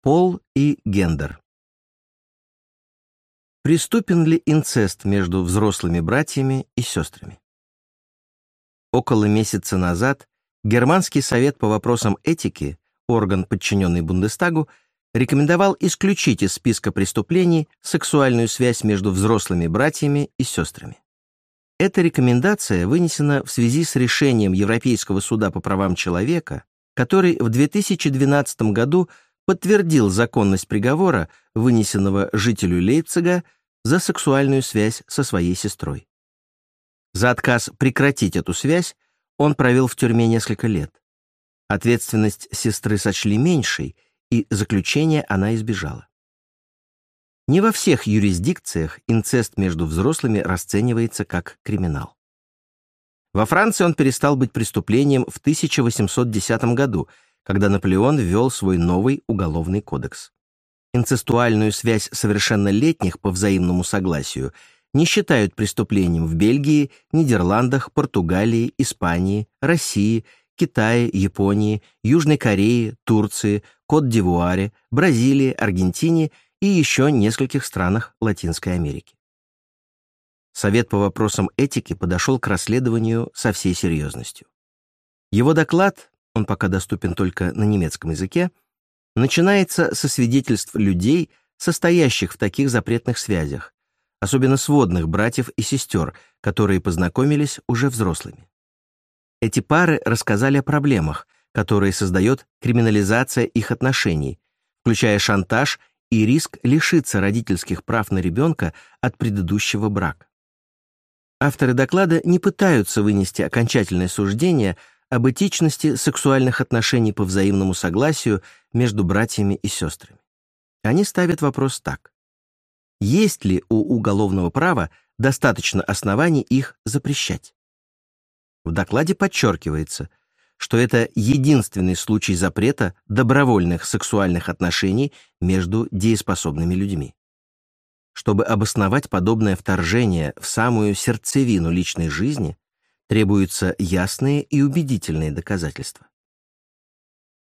Пол и гендер. Приступен ли инцест между взрослыми братьями и сестрами? Около месяца назад Германский совет по вопросам этики, орган, подчиненный Бундестагу, рекомендовал исключить из списка преступлений сексуальную связь между взрослыми братьями и сестрами. Эта рекомендация вынесена в связи с решением Европейского суда по правам человека, который в 2012 году подтвердил законность приговора, вынесенного жителю Лейпцига за сексуальную связь со своей сестрой. За отказ прекратить эту связь он провел в тюрьме несколько лет. Ответственность сестры сочли меньшей, и заключения она избежала. Не во всех юрисдикциях инцест между взрослыми расценивается как криминал. Во Франции он перестал быть преступлением в 1810 году – когда Наполеон ввел свой новый уголовный кодекс. Инцестуальную связь совершеннолетних по взаимному согласию не считают преступлением в Бельгии, Нидерландах, Португалии, Испании, России, Китае, Японии, Южной Корее, Турции, Кот-д'Ивуаре, Бразилии, Аргентине и еще нескольких странах Латинской Америки. Совет по вопросам этики подошел к расследованию со всей серьезностью. Его доклад он пока доступен только на немецком языке, начинается со свидетельств людей, состоящих в таких запретных связях, особенно сводных братьев и сестер, которые познакомились уже взрослыми. Эти пары рассказали о проблемах, которые создает криминализация их отношений, включая шантаж и риск лишиться родительских прав на ребенка от предыдущего брака. Авторы доклада не пытаются вынести окончательное суждение об этичности сексуальных отношений по взаимному согласию между братьями и сестрами. Они ставят вопрос так. Есть ли у уголовного права достаточно оснований их запрещать? В докладе подчеркивается, что это единственный случай запрета добровольных сексуальных отношений между дееспособными людьми. Чтобы обосновать подобное вторжение в самую сердцевину личной жизни, Требуются ясные и убедительные доказательства.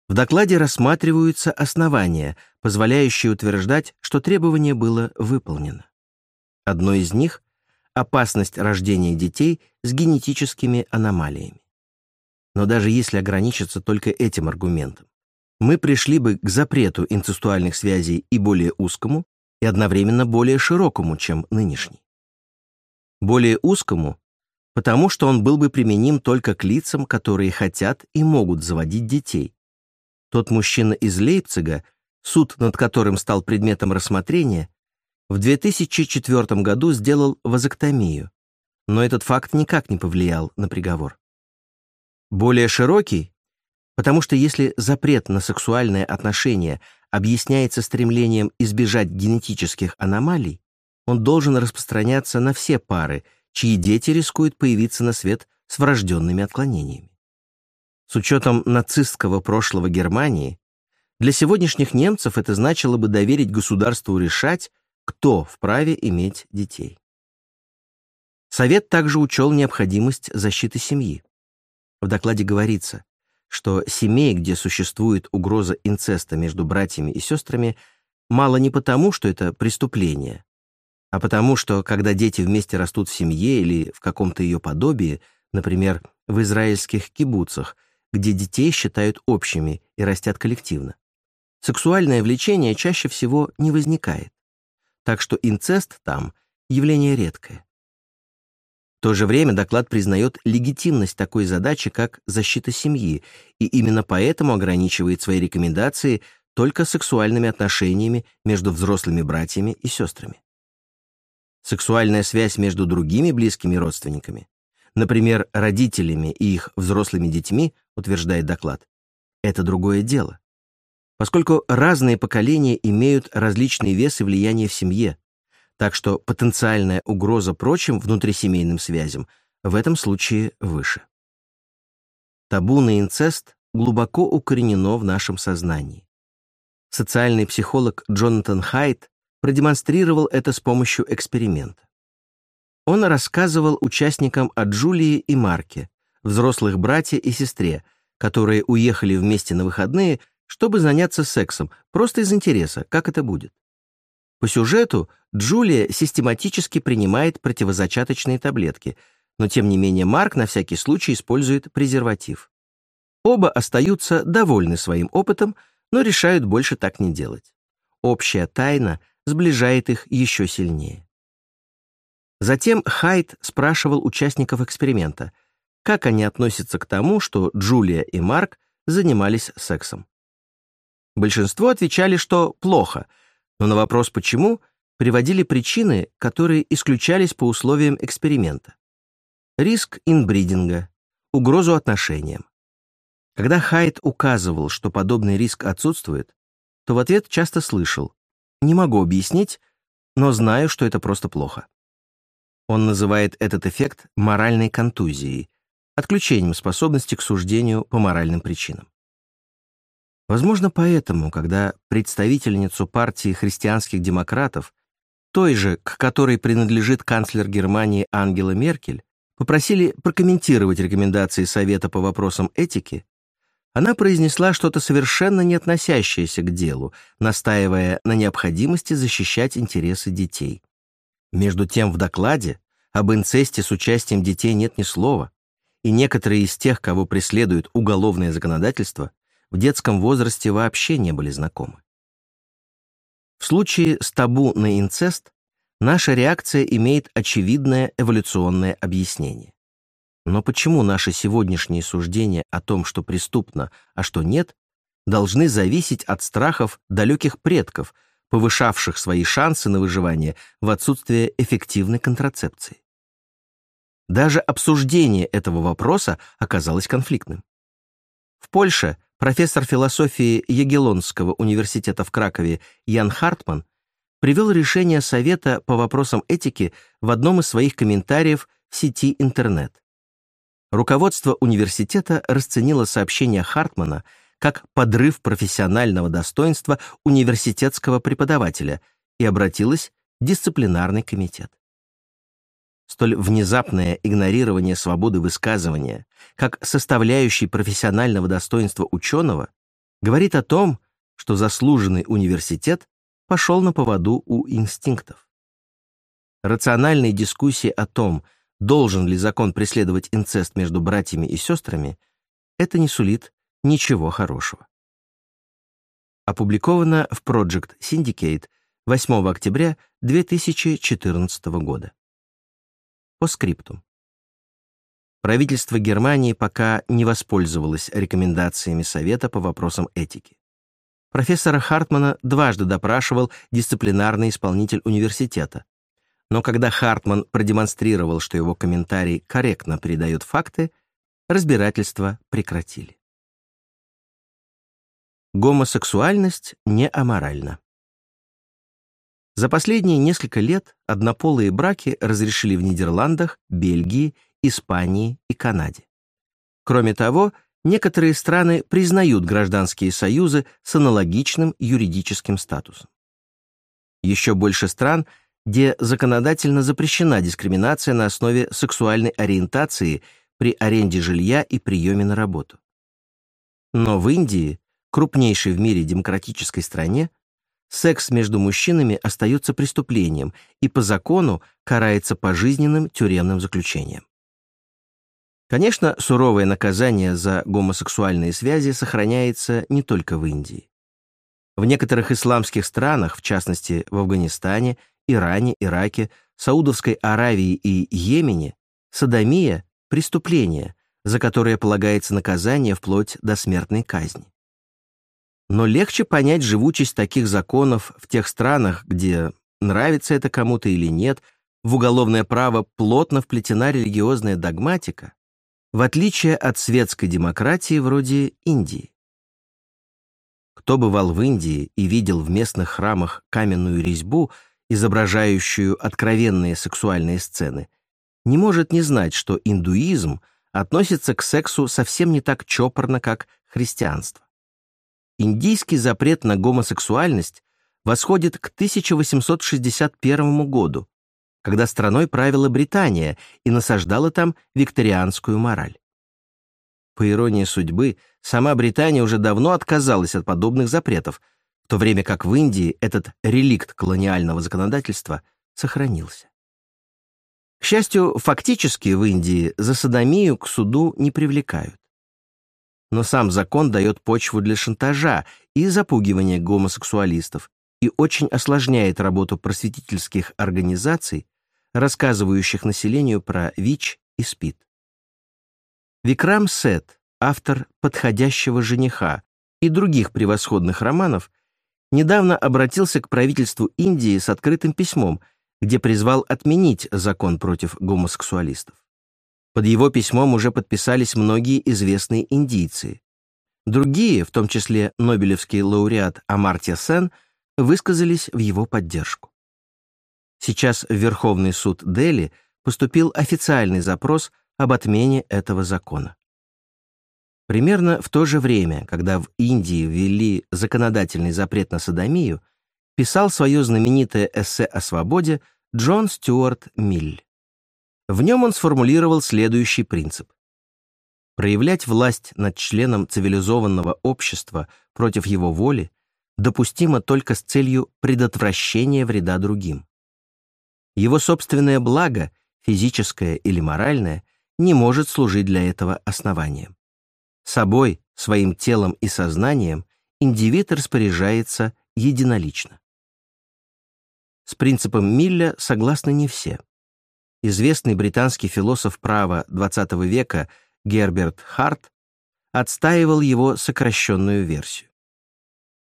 В докладе рассматриваются основания, позволяющие утверждать, что требование было выполнено. Одно из них — опасность рождения детей с генетическими аномалиями. Но даже если ограничиться только этим аргументом, мы пришли бы к запрету инцестуальных связей и более узкому, и одновременно более широкому, чем нынешний. Более узкому потому что он был бы применим только к лицам, которые хотят и могут заводить детей. Тот мужчина из Лейпцига, суд над которым стал предметом рассмотрения, в 2004 году сделал вазоктомию, но этот факт никак не повлиял на приговор. Более широкий, потому что если запрет на сексуальные отношения объясняется стремлением избежать генетических аномалий, он должен распространяться на все пары – чьи дети рискуют появиться на свет с врожденными отклонениями. С учетом нацистского прошлого Германии, для сегодняшних немцев это значило бы доверить государству решать, кто вправе иметь детей. Совет также учел необходимость защиты семьи. В докладе говорится, что семей, где существует угроза инцеста между братьями и сестрами, мало не потому, что это преступление, а потому что, когда дети вместе растут в семье или в каком-то ее подобии, например, в израильских кибуцах, где детей считают общими и растят коллективно, сексуальное влечение чаще всего не возникает. Так что инцест там — явление редкое. В то же время доклад признает легитимность такой задачи, как защита семьи, и именно поэтому ограничивает свои рекомендации только сексуальными отношениями между взрослыми братьями и сестрами. Сексуальная связь между другими близкими родственниками, например, родителями и их взрослыми детьми, утверждает доклад, это другое дело. Поскольку разные поколения имеют различный вес и влияние в семье, так что потенциальная угроза прочим внутрисемейным связям в этом случае выше. Табу на инцест глубоко укоренено в нашем сознании. Социальный психолог Джонатан Хайт продемонстрировал это с помощью эксперимента. Он рассказывал участникам о Джулии и Марке, взрослых братья и сестре, которые уехали вместе на выходные, чтобы заняться сексом, просто из интереса, как это будет. По сюжету Джулия систематически принимает противозачаточные таблетки, но тем не менее Марк на всякий случай использует презерватив. Оба остаются довольны своим опытом, но решают больше так не делать. Общая тайна сближает их еще сильнее. Затем Хайт спрашивал участников эксперимента, как они относятся к тому, что Джулия и Марк занимались сексом. Большинство отвечали, что плохо, но на вопрос «почему» приводили причины, которые исключались по условиям эксперимента. Риск инбридинга, угрозу отношениям. Когда Хайт указывал, что подобный риск отсутствует, то в ответ часто слышал «не могу объяснить, но знаю, что это просто плохо». Он называет этот эффект моральной контузией, отключением способности к суждению по моральным причинам. Возможно, поэтому, когда представительницу партии христианских демократов, той же, к которой принадлежит канцлер Германии Ангела Меркель, попросили прокомментировать рекомендации Совета по вопросам этики, она произнесла что-то совершенно не относящееся к делу, настаивая на необходимости защищать интересы детей. Между тем в докладе об инцесте с участием детей нет ни слова, и некоторые из тех, кого преследует уголовное законодательство, в детском возрасте вообще не были знакомы. В случае с табу на инцест наша реакция имеет очевидное эволюционное объяснение. Но почему наши сегодняшние суждения о том, что преступно, а что нет, должны зависеть от страхов далеких предков – повышавших свои шансы на выживание в отсутствие эффективной контрацепции. Даже обсуждение этого вопроса оказалось конфликтным. В Польше профессор философии Ягеллонского университета в Кракове Ян Хартман привел решение Совета по вопросам этики в одном из своих комментариев в сети интернет. Руководство университета расценило сообщение Хартмана как подрыв профессионального достоинства университетского преподавателя и обратилась в дисциплинарный комитет. Столь внезапное игнорирование свободы высказывания как составляющей профессионального достоинства ученого говорит о том, что заслуженный университет пошел на поводу у инстинктов. Рациональные дискуссии о том, должен ли закон преследовать инцест между братьями и сестрами, это не сулит ничего хорошего. Опубликовано в Project Syndicate 8 октября 2014 года. По скрипту. Правительство Германии пока не воспользовалось рекомендациями Совета по вопросам этики. Профессора Хартмана дважды допрашивал дисциплинарный исполнитель университета. Но когда Хартман продемонстрировал, что его комментарий корректно передает факты, разбирательство прекратили. Гомосексуальность не аморальна. За последние несколько лет однополые браки разрешили в Нидерландах, Бельгии, Испании и Канаде. Кроме того, некоторые страны признают гражданские союзы с аналогичным юридическим статусом. Еще больше стран, где законодательно запрещена дискриминация на основе сексуальной ориентации при аренде жилья и приеме на работу. Но в Индии крупнейшей в мире демократической стране, секс между мужчинами остается преступлением и по закону карается пожизненным тюремным заключением. Конечно, суровое наказание за гомосексуальные связи сохраняется не только в Индии. В некоторых исламских странах, в частности в Афганистане, Иране, Ираке, Саудовской Аравии и Йемене, садомия – преступление, за которое полагается наказание вплоть до смертной казни. Но легче понять живучесть таких законов в тех странах, где, нравится это кому-то или нет, в уголовное право плотно вплетена религиозная догматика, в отличие от светской демократии вроде Индии. Кто бывал в Индии и видел в местных храмах каменную резьбу, изображающую откровенные сексуальные сцены, не может не знать, что индуизм относится к сексу совсем не так чопорно, как христианство. Индийский запрет на гомосексуальность восходит к 1861 году, когда страной правила Британия и насаждала там викторианскую мораль. По иронии судьбы, сама Британия уже давно отказалась от подобных запретов, в то время как в Индии этот реликт колониального законодательства сохранился. К счастью, фактически в Индии за садомию к суду не привлекают. Но сам закон дает почву для шантажа и запугивания гомосексуалистов и очень осложняет работу просветительских организаций, рассказывающих населению про ВИЧ и СПИД. Викрам Сет, автор «Подходящего жениха» и других превосходных романов, недавно обратился к правительству Индии с открытым письмом, где призвал отменить закон против гомосексуалистов. Под его письмом уже подписались многие известные индийцы. Другие, в том числе Нобелевский лауреат Амартья Сен, высказались в его поддержку. Сейчас в Верховный суд Дели поступил официальный запрос об отмене этого закона. Примерно в то же время, когда в Индии ввели законодательный запрет на садомию, писал свое знаменитое эссе о свободе Джон Стюарт Миль. В нем он сформулировал следующий принцип. Проявлять власть над членом цивилизованного общества против его воли допустимо только с целью предотвращения вреда другим. Его собственное благо, физическое или моральное, не может служить для этого основанием. Собой, своим телом и сознанием индивид распоряжается единолично. С принципом Милля согласны не все известный британский философ права XX века Герберт Харт отстаивал его сокращенную версию.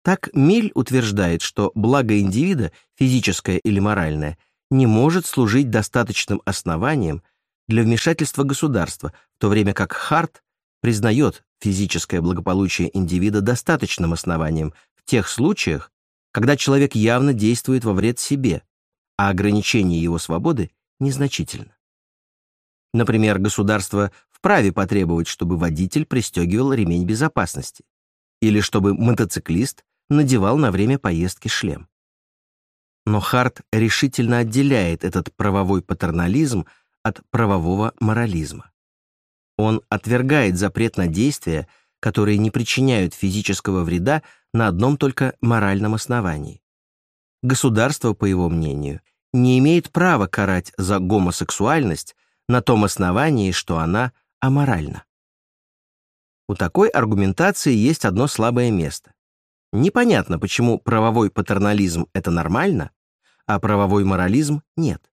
Так Миль утверждает, что благо индивида, физическое или моральное, не может служить достаточным основанием для вмешательства государства, в то время как Харт признает физическое благополучие индивида достаточным основанием в тех случаях, когда человек явно действует во вред себе, а ограничение его свободы незначительно. Например, государство вправе потребовать, чтобы водитель пристегивал ремень безопасности или чтобы мотоциклист надевал на время поездки шлем. Но Харт решительно отделяет этот правовой патернализм от правового морализма. Он отвергает запрет на действия, которые не причиняют физического вреда на одном только моральном основании. Государство, по его мнению, не имеет права карать за гомосексуальность на том основании, что она аморальна. У такой аргументации есть одно слабое место. Непонятно, почему правовой патернализм — это нормально, а правовой морализм — нет.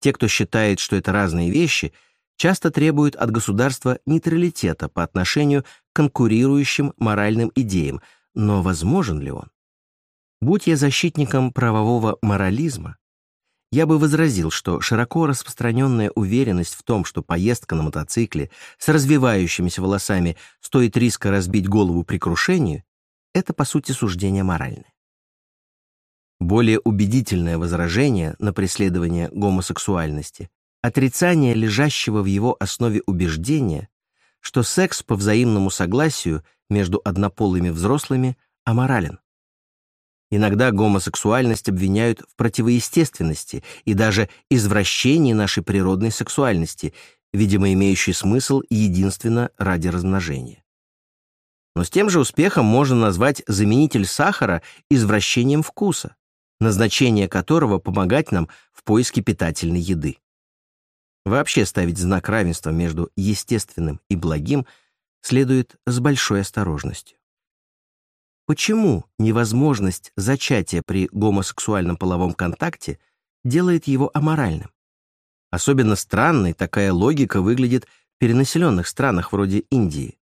Те, кто считает, что это разные вещи, часто требуют от государства нейтралитета по отношению к конкурирующим моральным идеям, но возможен ли он? Будь я защитником правового морализма, я бы возразил, что широко распространенная уверенность в том, что поездка на мотоцикле с развивающимися волосами стоит риска разбить голову при крушении, это, по сути, суждение моральное. Более убедительное возражение на преследование гомосексуальности — отрицание лежащего в его основе убеждения, что секс по взаимному согласию между однополыми взрослыми аморален. Иногда гомосексуальность обвиняют в противоестественности и даже извращении нашей природной сексуальности, видимо, имеющей смысл единственно ради размножения. Но с тем же успехом можно назвать заменитель сахара извращением вкуса, назначение которого помогать нам в поиске питательной еды. Вообще ставить знак равенства между естественным и благим следует с большой осторожностью. Почему невозможность зачатия при гомосексуальном половом контакте делает его аморальным? Особенно странной такая логика выглядит в перенаселенных странах вроде Индии,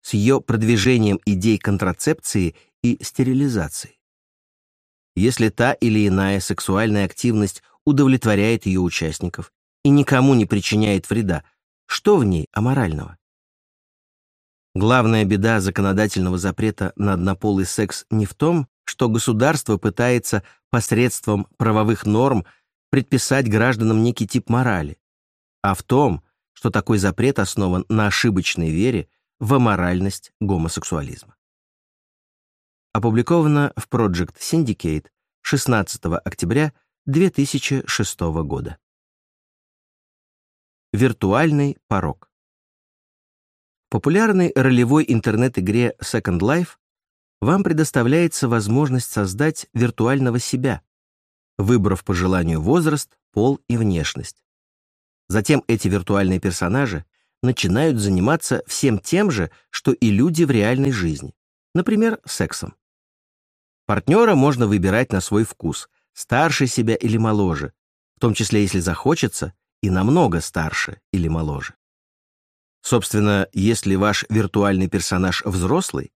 с ее продвижением идей контрацепции и стерилизации. Если та или иная сексуальная активность удовлетворяет ее участников и никому не причиняет вреда, что в ней аморального? Главная беда законодательного запрета на однополый секс не в том, что государство пытается посредством правовых норм предписать гражданам некий тип морали, а в том, что такой запрет основан на ошибочной вере в аморальность гомосексуализма. Опубликовано в Project Syndicate 16 октября 2006 года. Виртуальный порог. популярной ролевой интернет-игре Second Life вам предоставляется возможность создать виртуального себя, выбрав по желанию возраст, пол и внешность. Затем эти виртуальные персонажи начинают заниматься всем тем же, что и люди в реальной жизни, например, сексом. Партнера можно выбирать на свой вкус, старше себя или моложе, в том числе, если захочется, и намного старше или моложе. Собственно, если ваш виртуальный персонаж взрослый,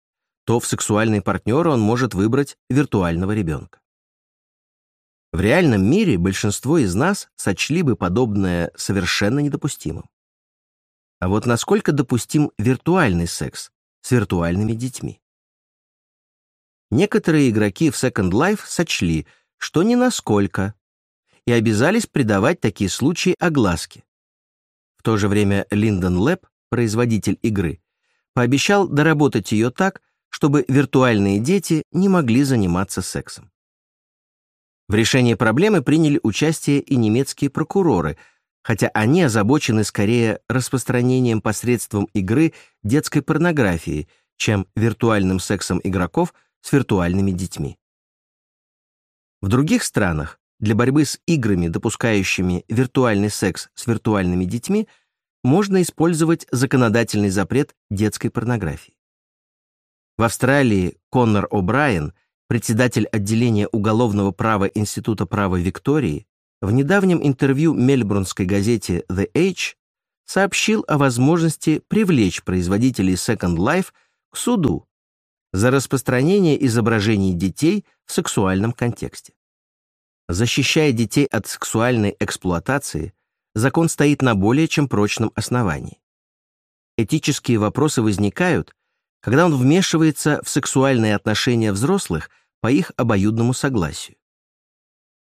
то в сексуальный партнер он может выбрать виртуального ребенка. В реальном мире большинство из нас сочли бы подобное совершенно недопустимым. А вот насколько допустим виртуальный секс с виртуальными детьми? Некоторые игроки в Second Life сочли, что не насколько, и обязались придавать такие случаи огласке. В то же время Linden Lab, производитель игры, пообещал доработать ее так, чтобы виртуальные дети не могли заниматься сексом. В решении проблемы приняли участие и немецкие прокуроры, хотя они озабочены скорее распространением посредством игры детской порнографии, чем виртуальным сексом игроков с виртуальными детьми. В других странах для борьбы с играми, допускающими виртуальный секс с виртуальными детьми, можно использовать законодательный запрет детской порнографии. В Австралии Коннор О'Брайен – председатель отделения уголовного права Института права Виктории, в недавнем интервью мельбурнской газете The Age сообщил о возможности привлечь производителей Second Life к суду за распространение изображений детей в сексуальном контексте. Защищая детей от сексуальной эксплуатации, закон стоит на более чем прочном основании. Этические вопросы возникают, когда он вмешивается в сексуальные отношения взрослых по их обоюдному согласию.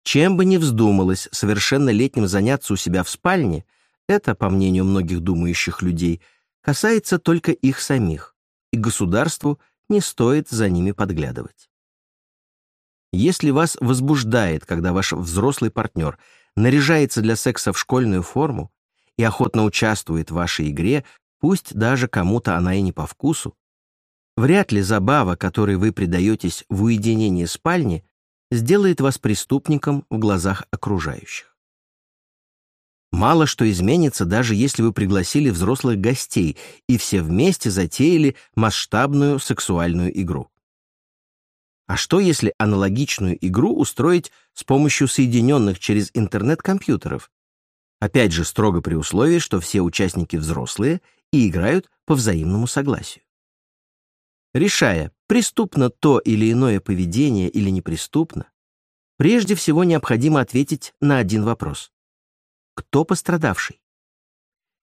Чем бы ни вздумалось совершеннолетним заняться у себя в спальне, это, по мнению многих думающих людей, касается только их самих, и государству не стоит за ними подглядывать. Если вас возбуждает, когда ваш взрослый партнер наряжается для секса в школьную форму и охотно участвует в вашей игре, пусть даже кому-то она и не по вкусу, Вряд ли забава, которой вы предаетесь в уединении спальни, сделает вас преступником в глазах окружающих. Мало что изменится, даже если вы пригласили взрослых гостей и все вместе затеяли масштабную сексуальную игру. А что, если аналогичную игру устроить с помощью соединенных через интернет компьютеров? Опять же, строго при условии, что все участники взрослые и играют по взаимному согласию. Решая, преступно то или иное поведение или неприступно, прежде всего необходимо ответить на один вопрос. Кто пострадавший?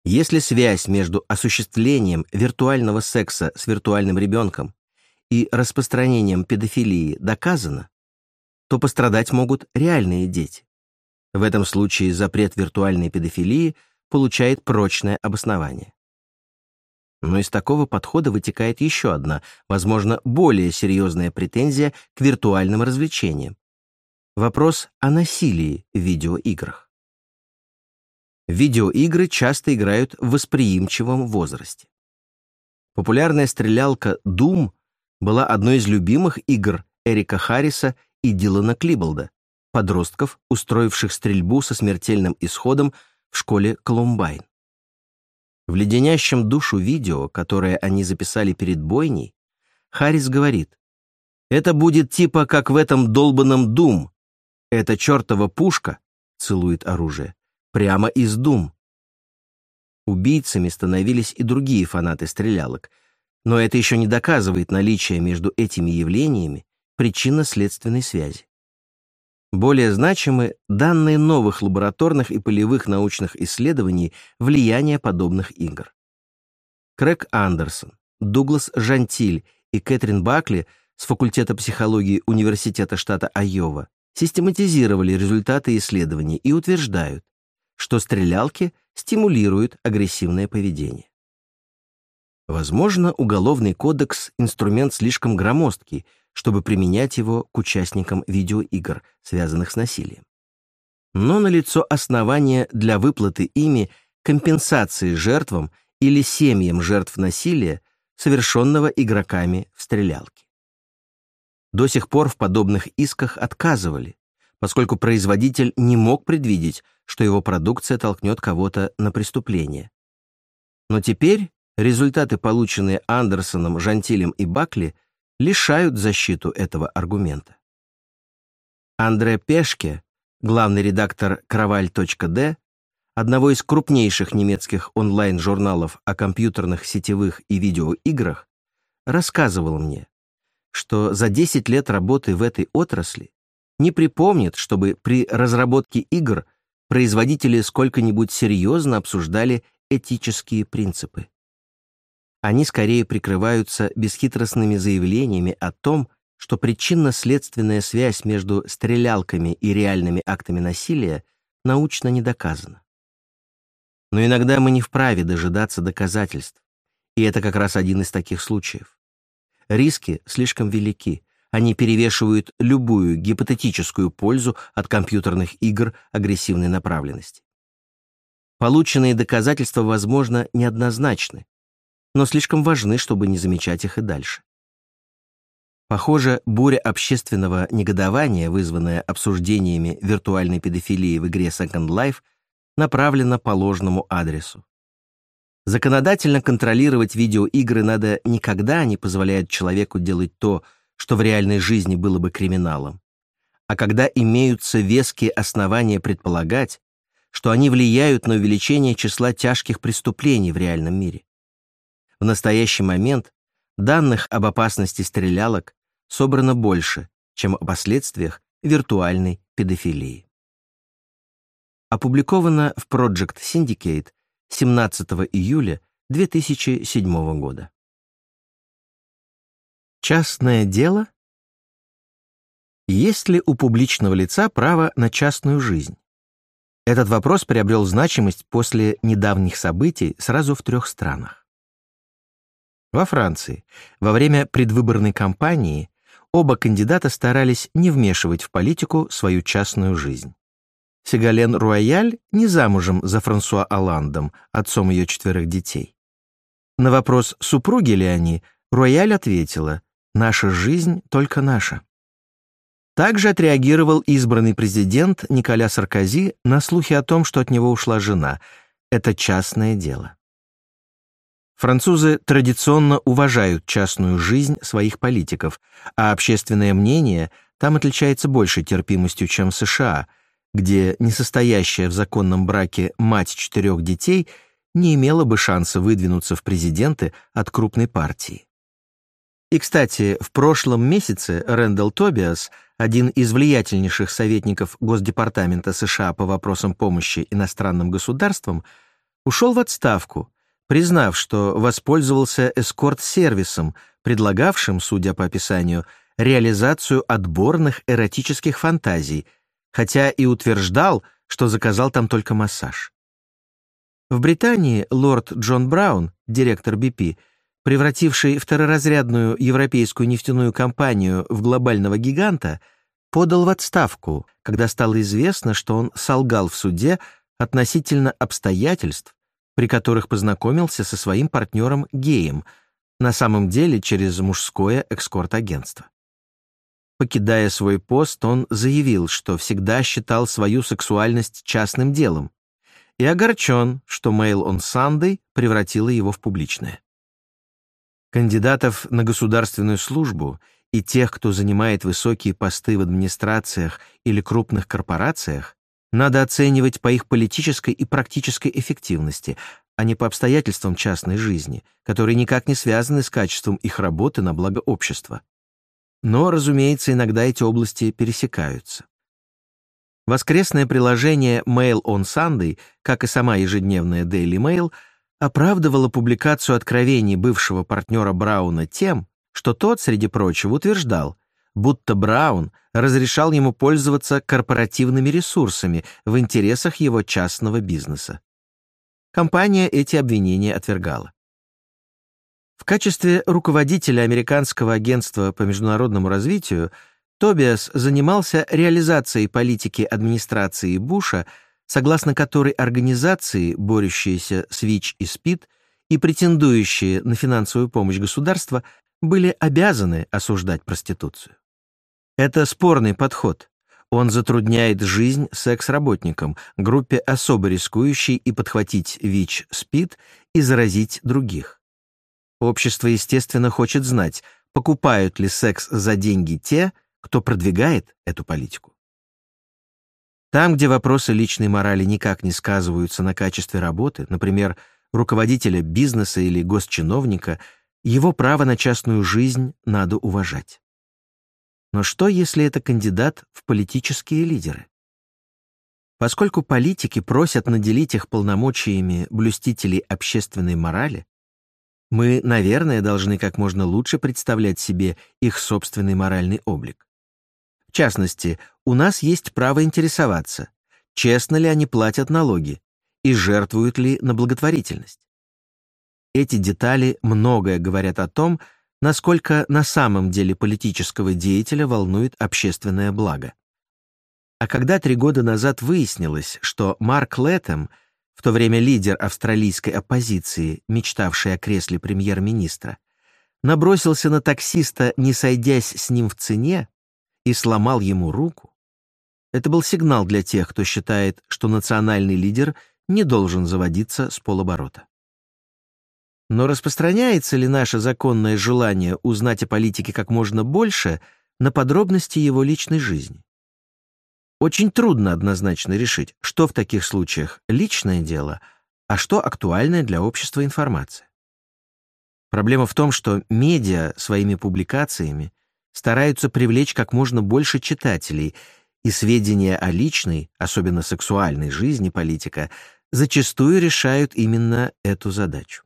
Если связь между осуществлением виртуального секса с виртуальным ребенком и распространением педофилии доказана, то пострадать могут реальные дети. В этом случае запрет виртуальной педофилии получает прочное обоснование. Но из такого подхода вытекает еще одна, возможно, более серьезная претензия к виртуальным развлечениям. Вопрос о насилии в видеоиграх. Видеоигры часто играют в восприимчивом возрасте. Популярная стрелялка Doom была одной из любимых игр Эрика Харриса и Дилана Клиболда, подростков, устроивших стрельбу со смертельным исходом в школе Колумбайн. В леденящем душу видео, которое они записали перед бойней, Харрис говорит, «Это будет типа как в этом долбанном Дум. Эта чертова пушка, — целует оружие, — прямо из Дум». Убийцами становились и другие фанаты стрелялок, но это еще не доказывает наличие между этими явлениями причинно-следственной связи. Более значимы данные новых лабораторных и полевых научных исследований влияния подобных игр. Крэг Андерсон, Дуглас Жантиль и Кэтрин Бакли с факультета психологии Университета штата Айова систематизировали результаты исследований и утверждают, что стрелялки стимулируют агрессивное поведение. Возможно, уголовный кодекс – инструмент слишком громоздкий, чтобы применять его к участникам видеоигр, связанных с насилием. Но налицо основания для выплаты ими компенсации жертвам или семьям жертв насилия, совершенного игроками в стрелялки. До сих пор в подобных исках отказывали, поскольку производитель не мог предвидеть, что его продукция толкнет кого-то на преступление. Но теперь результаты, полученные Андерсоном, Жантилем и Бакли, лишают защиту этого аргумента. Андре Пешке, главный редактор Кроваль.д, одного из крупнейших немецких онлайн-журналов о компьютерных, сетевых и видеоиграх, рассказывал мне, что за 10 лет работы в этой отрасли не припомнит, чтобы при разработке игр производители сколько-нибудь серьезно обсуждали этические принципы. Они скорее прикрываются бесхитростными заявлениями о том, что причинно-следственная связь между стрелялками и реальными актами насилия научно не доказана. Но иногда мы не вправе дожидаться доказательств, и это как раз один из таких случаев. Риски слишком велики, они перевешивают любую гипотетическую пользу от компьютерных игр агрессивной направленности. Полученные доказательства, возможно, неоднозначны, но слишком важны, чтобы не замечать их и дальше. Похоже, буря общественного негодования, вызванная обсуждениями виртуальной педофилии в игре Second Life, направлена по ложному адресу. Законодательно контролировать видеоигры надо никогда не позволяет человеку делать то, что в реальной жизни было бы криминалом, а когда имеются веские основания предполагать, что они влияют на увеличение числа тяжких преступлений в реальном мире. В настоящий момент данных об опасности стрелялок собрано больше, чем о последствиях виртуальной педофилии. Опубликовано в Project Syndicate 17 июля 2007 года. Частное дело? Есть ли у публичного лица право на частную жизнь? Этот вопрос приобрел значимость после недавних событий сразу в трех странах. Во Франции во время предвыборной кампании оба кандидата старались не вмешивать в политику свою частную жизнь. Сигален Руаяль не замужем за Франсуа Оландом, отцом ее четверых детей. На вопрос, супруги ли они, Руаяль ответила, «Наша жизнь только наша». Также отреагировал избранный президент Николя Саркози на слухи о том, что от него ушла жена. Это частное дело. Французы традиционно уважают частную жизнь своих политиков, а общественное мнение там отличается большей терпимостью, чем в США, где несостоящая в законном браке мать четырех детей не имела бы шанса выдвинуться в президенты от крупной партии. И, кстати, в прошлом месяце Рэндалл Тобиас, один из влиятельнейших советников Госдепартамента США по вопросам помощи иностранным государствам, ушел в отставку – признав, что воспользовался эскорт-сервисом, предлагавшим, судя по описанию, реализацию отборных эротических фантазий, хотя и утверждал, что заказал там только массаж. В Британии лорд Джон Браун, директор BP, превративший второразрядную европейскую нефтяную компанию в глобального гиганта, подал в отставку, когда стало известно, что он солгал в суде относительно обстоятельств, при которых познакомился со своим партнером геем, на самом деле через мужское экскорт-агентство. Покидая свой пост, он заявил, что всегда считал свою сексуальность частным делом и огорчен, что Mail on Sunday превратила его в публичное. Кандидатов на государственную службу и тех, кто занимает высокие посты в администрациях или крупных корпорациях, надо оценивать по их политической и практической эффективности, а не по обстоятельствам частной жизни, которые никак не связаны с качеством их работы на благо общества. Но, разумеется, иногда эти области пересекаются. Воскресное приложение Mail on Sunday, как и сама ежедневная Daily Mail, оправдывало публикацию откровений бывшего партнера Брауна тем, что тот, среди прочего, утверждал, будто Браун разрешал ему пользоваться корпоративными ресурсами в интересах его частного бизнеса. Компания эти обвинения отвергала. В качестве руководителя Американского агентства по международному развитию Тобиас занимался реализацией политики администрации Буша, согласно которой организации, борющиеся с ВИЧ и СПИД, и претендующие на финансовую помощь государства были обязаны осуждать проституцию. Это спорный подход. Он затрудняет жизнь секс-работникам, группе особо рискующей и подхватить ВИЧ-СПИД и заразить других. Общество, естественно, хочет знать, покупают ли секс за деньги те, кто продвигает эту политику. Там, где вопросы личной морали никак не сказываются на качестве работы, например, руководителя бизнеса или госчиновника, его право на частную жизнь надо уважать. Но что, если это кандидат в политические лидеры? Поскольку политики просят наделить их полномочиями блюстителей общественной морали, мы, наверное, должны как можно лучше представлять себе их собственный моральный облик. В частности, у нас есть право интересоваться, честно ли они платят налоги и жертвуют ли на благотворительность. Эти детали многое говорят о том, насколько на самом деле политического деятеля волнует общественное благо. А когда три года назад выяснилось, что Марк Лэттем, в то время лидер австралийской оппозиции, мечтавший о кресле премьер-министра, набросился на таксиста, не сойдясь с ним в цене, и сломал ему руку, это был сигнал для тех, кто считает, что национальный лидер не должен заводиться с полоборота. Но распространяется ли наше законное желание узнать о политике как можно больше на подробности его личной жизни? Очень трудно однозначно решить, что в таких случаях личное дело, а что актуальная для общества информация. Проблема в том, что медиа своими публикациями стараются привлечь как можно больше читателей, и сведения о личной, особенно сексуальной жизни политика зачастую решают именно эту задачу.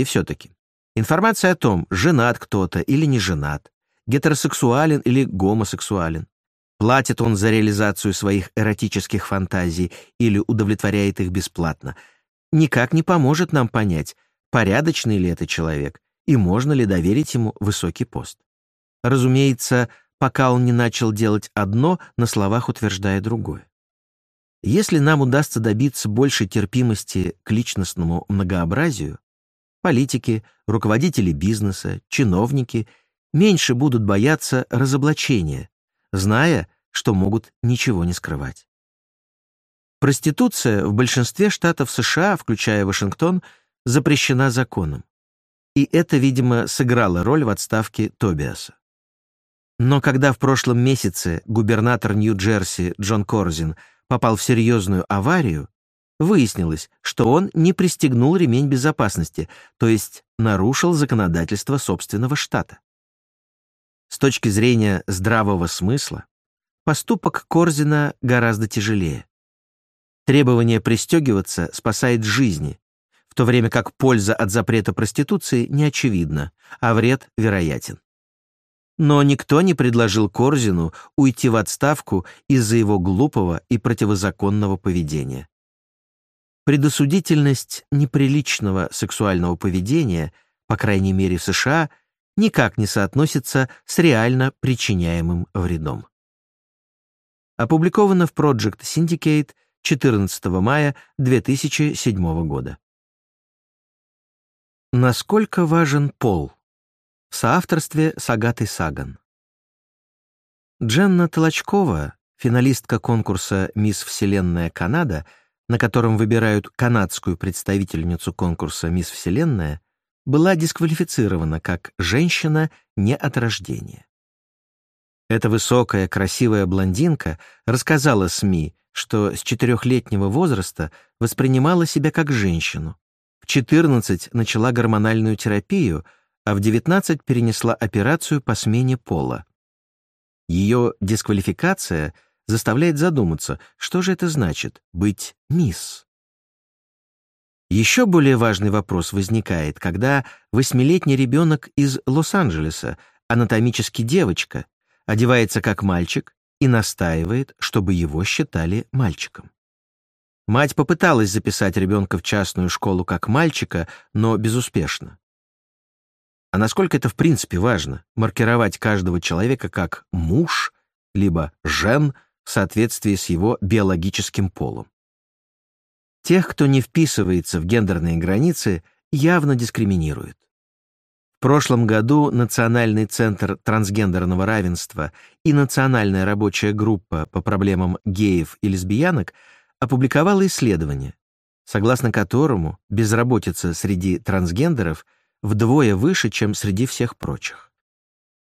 И все-таки информация о том, женат кто-то или не женат, гетеросексуален или гомосексуален, платит он за реализацию своих эротических фантазий или удовлетворяет их бесплатно, никак не поможет нам понять, порядочный ли это человек и можно ли доверить ему высокий пост. Разумеется, пока он не начал делать одно, на словах утверждая другое. Если нам удастся добиться большей терпимости к личностному многообразию, Политики, руководители бизнеса, чиновники меньше будут бояться разоблачения, зная, что могут ничего не скрывать. Проституция в большинстве штатов США, включая Вашингтон, запрещена законом. И это, видимо, сыграло роль в отставке Тобиаса. Но когда в прошлом месяце губернатор Нью-Джерси Джон Корзин попал в серьезную аварию, Выяснилось, что он не пристегнул ремень безопасности, то есть нарушил законодательство собственного штата. С точки зрения здравого смысла, поступок Корзина гораздо тяжелее. Требование пристегиваться спасает жизни, в то время как польза от запрета проституции не очевидна, а вред вероятен. Но никто не предложил Корзину уйти в отставку из-за его глупого и противозаконного поведения. Предосудительность неприличного сексуального поведения, по крайней мере в США, никак не соотносится с реально причиняемым вредом. Опубликовано в Project Syndicate 14 мая 2007 года. Насколько важен пол? В соавторстве с Агатой Саган. Дженна Толочкова, финалистка конкурса «Мисс Вселенная Канада», на котором выбирают канадскую представительницу конкурса «Мисс Вселенная», была дисквалифицирована как женщина не от рождения. Эта высокая, красивая блондинка рассказала СМИ, что с четырехлетнего возраста воспринимала себя как женщину. В 14 начала гормональную терапию, а в 19 перенесла операцию по смене пола. Ее дисквалификация — заставляет задуматься, что же это значит быть мисс. Еще более важный вопрос возникает, когда восьмилетний ребенок из Лос-Анджелеса, анатомически девочка, одевается как мальчик и настаивает, чтобы его считали мальчиком. Мать попыталась записать ребенка в частную школу как мальчика, но безуспешно. А насколько это в принципе важно — маркировать каждого человека как муж, либо жен — в соответствии с его биологическим полом. Тех, кто не вписывается в гендерные границы, явно дискриминируют. В прошлом году Национальный центр трансгендерного равенства и Национальная рабочая группа по проблемам геев и лесбиянок опубликовала исследование, согласно которому безработица среди трансгендеров вдвое выше, чем среди всех прочих.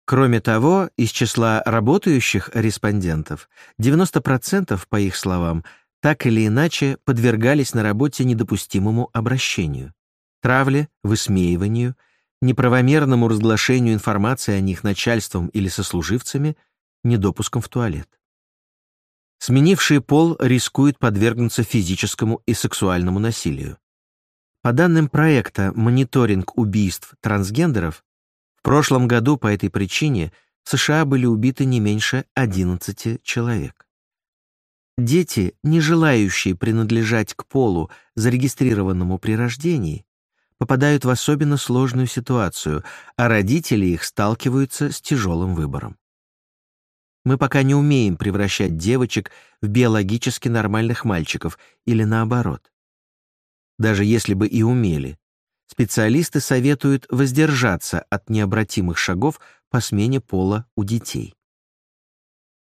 Кроме того, из числа работающих респондентов 90%, по их словам, так или иначе подвергались на работе недопустимому обращению, травле, высмеиванию, неправомерному разглашению информации о них начальством или сослуживцами, недопуском в туалет. Сменившие пол рискуют подвергнуться физическому и сексуальному насилию. По данным проекта «Мониторинг убийств трансгендеров», прошлом году по этой причине в США были убиты не меньше 11 человек. Дети, не желающие принадлежать к полу, зарегистрированному при рождении, попадают в особенно сложную ситуацию, а родители их сталкиваются с тяжелым выбором. Мы пока не умеем превращать девочек в биологически нормальных мальчиков или наоборот. Даже если бы и умели, специалисты советуют воздержаться от необратимых шагов по смене пола у детей.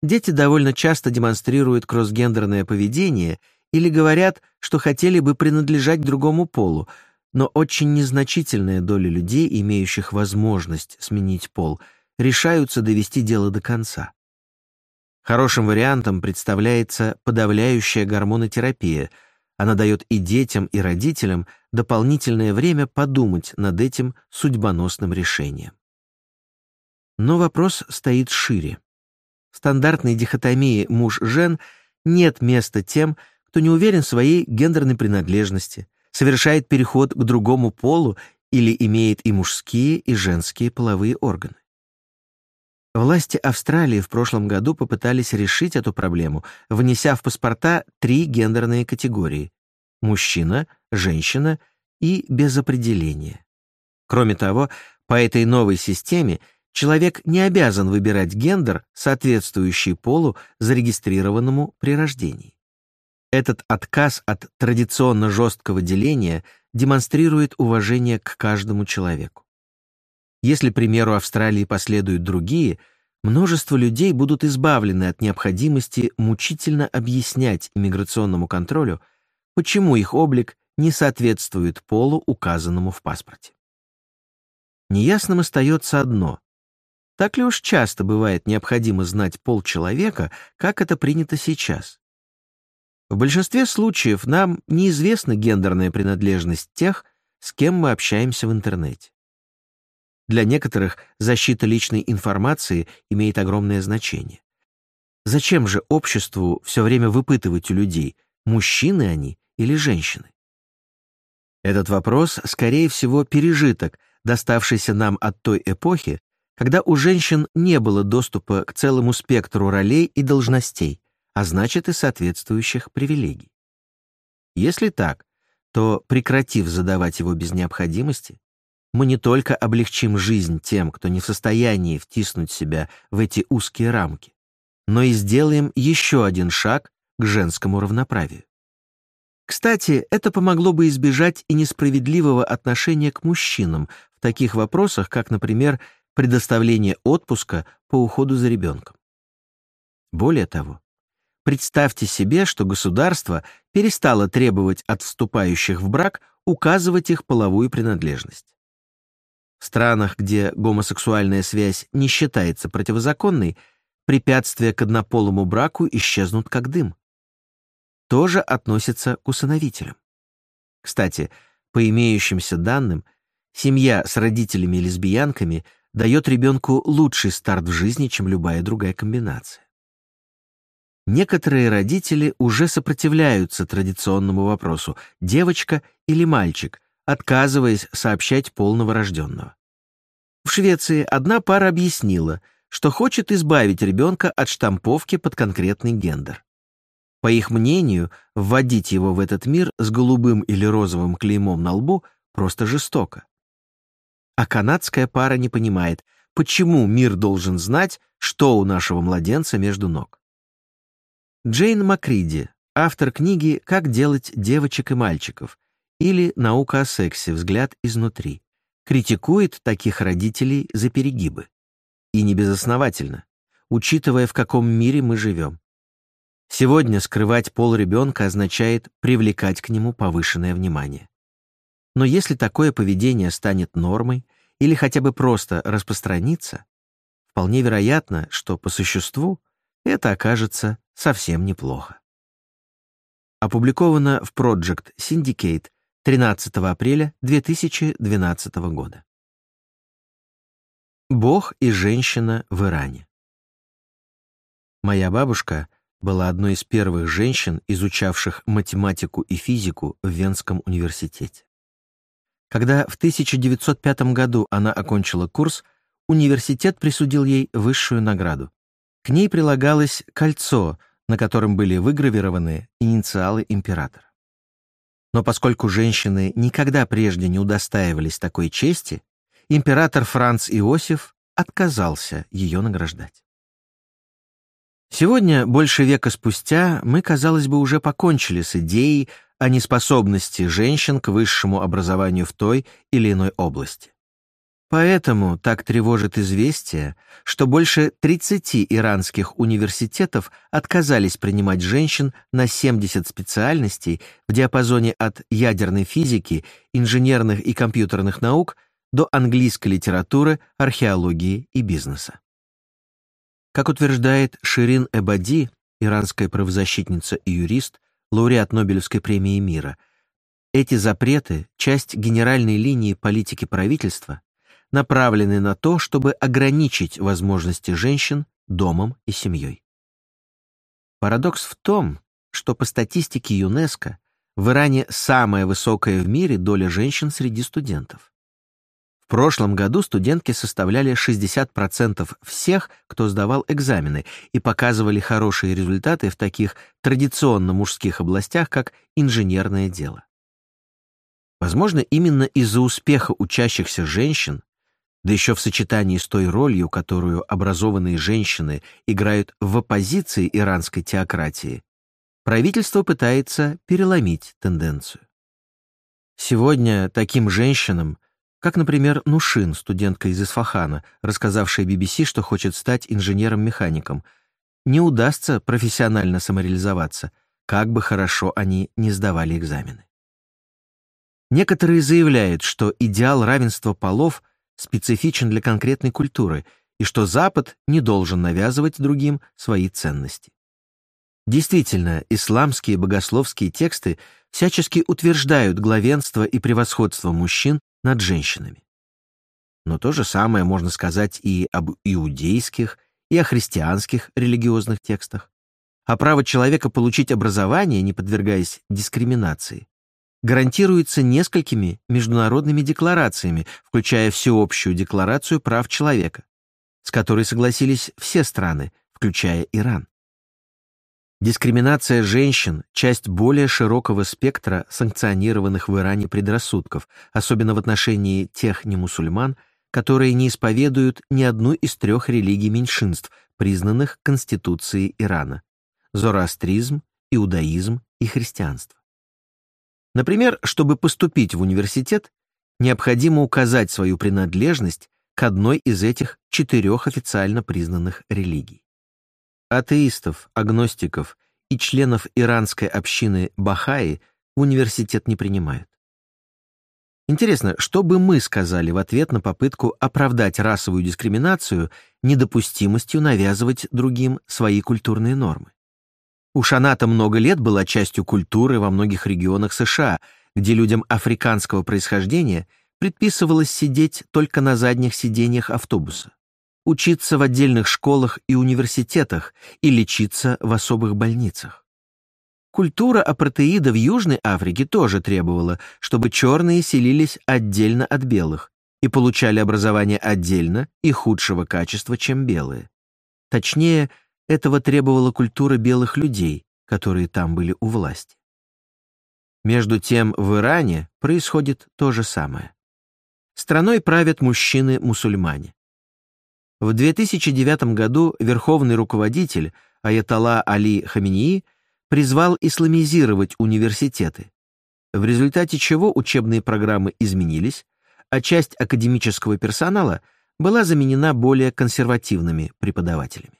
Дети довольно часто демонстрируют кроссгендерное поведение или говорят, что хотели бы принадлежать другому полу, но очень незначительная доля людей, имеющих возможность сменить пол, решаются довести дело до конца. Хорошим вариантом представляется подавляющая гормонотерапия. Она дает и детям, и родителям дополнительное время подумать над этим судьбоносным решением. Но вопрос стоит шире. В стандартной дихотомии муж-жен нет места тем, кто не уверен в своей гендерной принадлежности, совершает переход к другому полу или имеет и мужские, и женские половые органы. Власти Австралии в прошлом году попытались решить эту проблему, внеся в паспорта три гендерные категории – мужчина, женщина и без определения. Кроме того, по этой новой системе Человек не обязан выбирать гендер, соответствующий полу, зарегистрированному при рождении. Этот отказ от традиционно жесткого деления демонстрирует уважение к каждому человеку. Если примеру Австралии последуют другие, множество людей будут избавлены от необходимости мучительно объяснять иммиграционному контролю, почему их облик не соответствует полу, указанному в паспорте. Неясным остается одно так ли уж часто бывает необходимо знать пол человека, как это принято сейчас? В большинстве случаев нам неизвестна гендерная принадлежность тех, с кем мы общаемся в интернете. Для некоторых защита личной информации имеет огромное значение. Зачем же обществу все время выпытывать у людей, мужчины они или женщины? Этот вопрос, скорее всего, пережиток, доставшийся нам от той эпохи, когда у женщин не было доступа к целому спектру ролей и должностей, а значит и соответствующих привилегий. Если так, то, прекратив задавать его без необходимости, мы не только облегчим жизнь тем, кто не в состоянии втиснуть себя в эти узкие рамки, но и сделаем еще один шаг к женскому равноправию. Кстати, это помогло бы избежать и несправедливого отношения к мужчинам в таких вопросах, как, например, предоставление отпуска по уходу за ребенком. Более того, представьте себе, что государство перестало требовать от вступающих в брак указывать их половую принадлежность. Странах, где гомосексуальная связь не считается противозаконной, препятствия к однополому браку исчезнут как дым. Тоже относится к усыновителям. Кстати, по имеющимся данным, семья с родителями-лесбиянками – дает ребенку лучший старт в жизни, чем любая другая комбинация. Некоторые родители уже сопротивляются традиционному вопросу «девочка или мальчик», отказываясь сообщать полного рожденного. В Швеции одна пара объяснила, что хочет избавить ребенка от штамповки под конкретный гендер. По их мнению, вводить его в этот мир с голубым или розовым клеймом на лбу просто жестоко. А канадская пара не понимает, почему мир должен знать, что у нашего младенца между ног. Джейн Макриди, автор книги «Как делать девочек и мальчиков» или «Наука о сексе. Взгляд изнутри», критикует таких родителей за перегибы. И не безосновательно, учитывая, в каком мире мы живем. Сегодня скрывать пол ребенка означает привлекать к нему повышенное внимание. Но если такое поведение станет нормой или хотя бы просто распространится, вполне вероятно, что по существу это окажется совсем неплохо. Опубликовано в Project Syndicate 13 апреля 2012 года. Бог и женщина в Иране. Моя бабушка была одной из первых женщин, изучавших математику и физику в Венском университете. Когда в 1905 году она окончила курс, университет присудил ей высшую награду. К ней прилагалось кольцо, на котором были выгравированы инициалы императора. Но поскольку женщины никогда прежде не удостаивались такой чести, император Франц Иосиф отказался ее награждать. Сегодня, больше века спустя, мы, казалось бы, уже покончили с идеей о неспособности женщин к высшему образованию в той или иной области. Поэтому так тревожит известие, что больше 30 иранских университетов отказались принимать женщин на 70 специальностей в диапазоне от ядерной физики, инженерных и компьютерных наук до английской литературы, археологии и бизнеса. Как утверждает Ширин Эбади, иранская правозащитница и юрист, лауреат Нобелевской премии мира, эти запреты — часть генеральной линии политики правительства, направленной на то, чтобы ограничить возможности женщин домом и семьей. Парадокс в том, что по статистике ЮНЕСКО в Иране самая высокая в мире доля женщин среди студентов прошлом году студентки составляли 60% всех, кто сдавал экзамены, и показывали хорошие результаты в таких традиционно мужских областях, как инженерное дело. Возможно, именно из-за успеха учащихся женщин, да еще в сочетании с той ролью, которую образованные женщины играют в оппозиции иранской теократии, правительство пытается переломить тенденцию. Сегодня таким женщинам – как, например, Нушин, студентка из Исфахана, рассказавшая BBC, что хочет стать инженером-механиком. Не удастся профессионально самореализоваться, как бы хорошо они не сдавали экзамены. Некоторые заявляют, что идеал равенства полов специфичен для конкретной культуры и что Запад не должен навязывать другим свои ценности. Действительно, исламские богословские тексты всячески утверждают главенство и превосходство мужчин над женщинами. Но то же самое можно сказать и об иудейских, и о христианских религиозных текстах. А право человека получить образование, не подвергаясь дискриминации, гарантируется несколькими международными декларациями, включая Всеобщую декларацию прав человека, с которой согласились все страны, включая Иран. Дискриминация женщин – часть более широкого спектра санкционированных в Иране предрассудков, особенно в отношении тех немусульман, которые не исповедуют ни одну из трех религий меньшинств, признанных Конституцией Ирана – зороастризм, иудаизм и христианство. Например, чтобы поступить в университет, необходимо указать свою принадлежность к одной из этих четырех официально признанных религий. Атеистов, агностиков и членов иранской общины Бахаи университет не принимают. Интересно, что бы мы сказали в ответ на попытку оправдать расовую дискриминацию недопустимостью навязывать другим свои культурные нормы? У Шаната много лет была частью культуры во многих регионах США, где людям африканского происхождения предписывалось сидеть только на задних сиденьях автобуса учиться в отдельных школах и университетах и лечиться в особых больницах. Культура апартеида в Южной Африке тоже требовала, чтобы черные селились отдельно от белых и получали образование отдельно и худшего качества, чем белые. Точнее, этого требовала культура белых людей, которые там были у власти. Между тем в Иране происходит то же самое. Страной правят мужчины-мусульмане. В 2009 году верховный руководитель Аятолла Али Хаминии призвал исламизировать университеты, в результате чего учебные программы изменились, а часть академического персонала была заменена более консервативными преподавателями.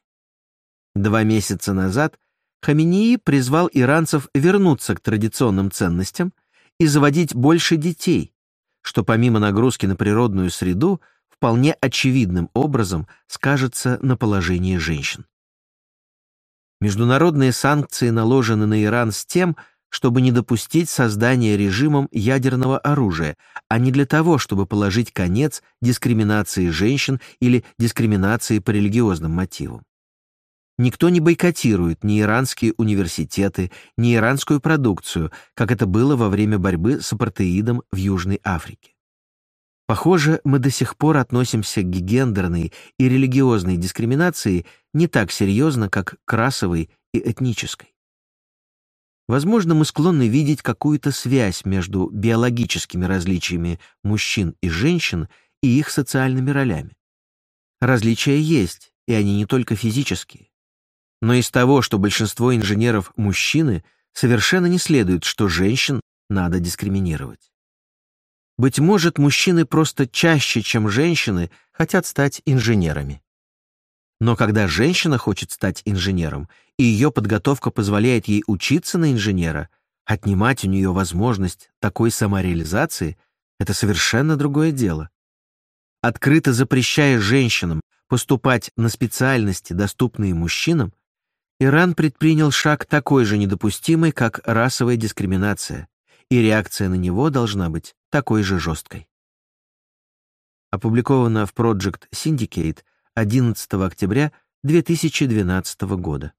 Два месяца назад Хаминии призвал иранцев вернуться к традиционным ценностям и заводить больше детей, что помимо нагрузки на природную среду вполне очевидным образом скажется на положении женщин. Международные санкции наложены на Иран с тем, чтобы не допустить создания режимом ядерного оружия, а не для того, чтобы положить конец дискриминации женщин или дискриминации по религиозным мотивам. Никто не бойкотирует ни иранские университеты, ни иранскую продукцию, как это было во время борьбы с апартеидом в Южной Африке. Похоже, мы до сих пор относимся к гендерной и религиозной дискриминации не так серьезно, как к расовой и этнической. Возможно, мы склонны видеть какую-то связь между биологическими различиями мужчин и женщин и их социальными ролями. Различия есть, и они не только физические. Но из того, что большинство инженеров мужчины, совершенно не следует, что женщин надо дискриминировать. Быть может, мужчины просто чаще, чем женщины, хотят стать инженерами. Но когда женщина хочет стать инженером, и ее подготовка позволяет ей учиться на инженера, отнимать у нее возможность такой самореализации — это совершенно другое дело. Открыто запрещая женщинам поступать на специальности, доступные мужчинам, Иран предпринял шаг такой же недопустимый, как расовая дискриминация, и реакция на него должна быть такой же жесткой. Опубликовано в Project Syndicate 11 октября 2012 года.